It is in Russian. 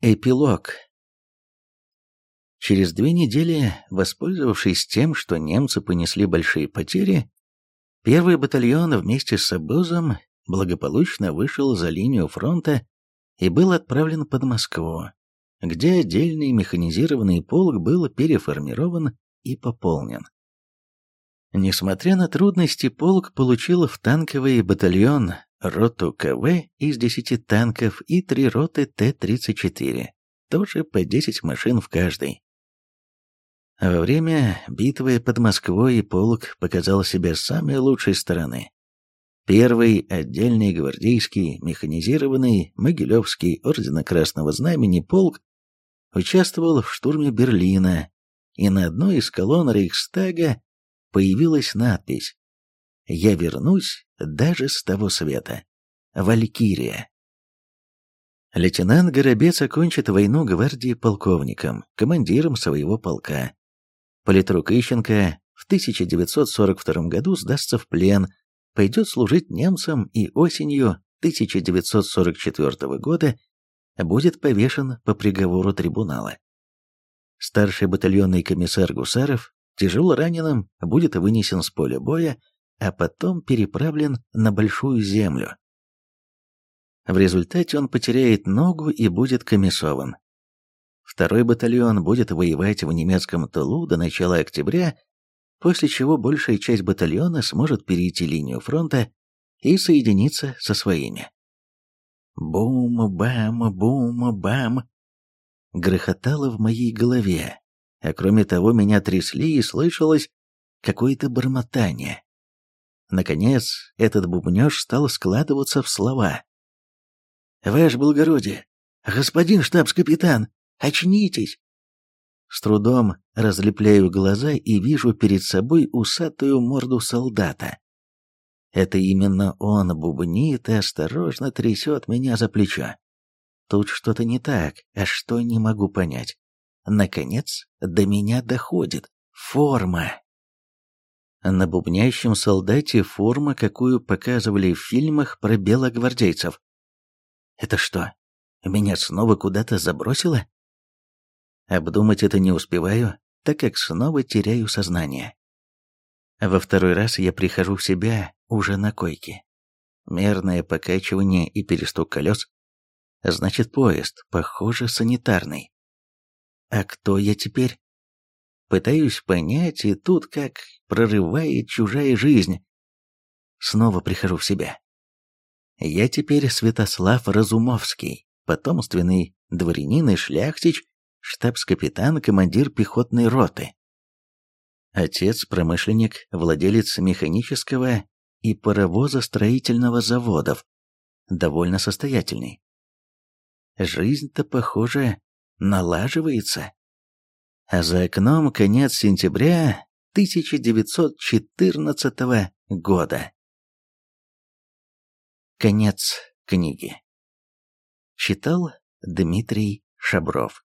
Эпилог. Через две недели, воспользовавшись тем, что немцы понесли большие потери, первый батальон вместе с обозом благополучно вышел за линию фронта и был отправлен под Москву, где отдельный механизированный полк был переформирован и пополнен. Несмотря на трудности, полк получил в танковый батальон роту КВ из 10 танков и три роты Т-34, тоже по 10 машин в каждой. Во время битвы под Москвой полк показал себя с самой лучшей стороны. Первый отдельный гвардейский механизированный Могилевский ордена Красного Знамени полк участвовал в штурме Берлина, и на одной из колонн Рейхстага появилась надпись «Я вернусь даже с того света. Валькирия». Лейтенант Горобец окончит войну гвардии полковником, командиром своего полка. Политрук Ищенко в 1942 году сдастся в плен, пойдет служить немцам и осенью 1944 года будет повешен по приговору трибунала. Старший батальонный комиссар Гусаров тяжело раненым будет вынесен с поля боя а потом переправлен на Большую Землю. В результате он потеряет ногу и будет комиссован. Второй батальон будет воевать в немецком тылу до начала октября, после чего большая часть батальона сможет перейти линию фронта и соединиться со своими. Бум-бам-бум-бам. Грохотало в моей голове, а кроме того меня трясли и слышалось какое-то бормотание. Наконец, этот бубнеж стал складываться в слова. «Ваше благородие! Господин штабс-капитан! Очнитесь!» С трудом разлепляю глаза и вижу перед собой усатую морду солдата. Это именно он бубнит и осторожно трясет меня за плечо. Тут что-то не так, а что не могу понять. Наконец, до меня доходит. Форма. На бубнящем солдате форма, какую показывали в фильмах про белогвардейцев. Это что, меня снова куда-то забросило? Обдумать это не успеваю, так как снова теряю сознание. Во второй раз я прихожу в себя уже на койке. Мерное покачивание и перестук колес. Значит, поезд, похоже, санитарный. А кто я теперь? Пытаюсь понять, и тут как прорывает чужая жизнь. Снова прихожу в себя. Я теперь Святослав Разумовский, потомственный дворянин и шляхтич, штабс-капитан, командир пехотной роты. Отец – промышленник, владелец механического и паровозостроительного заводов, довольно состоятельный. Жизнь-то, похоже, налаживается а за окном конец сентября 1914 года. Конец книги. Читал Дмитрий Шабров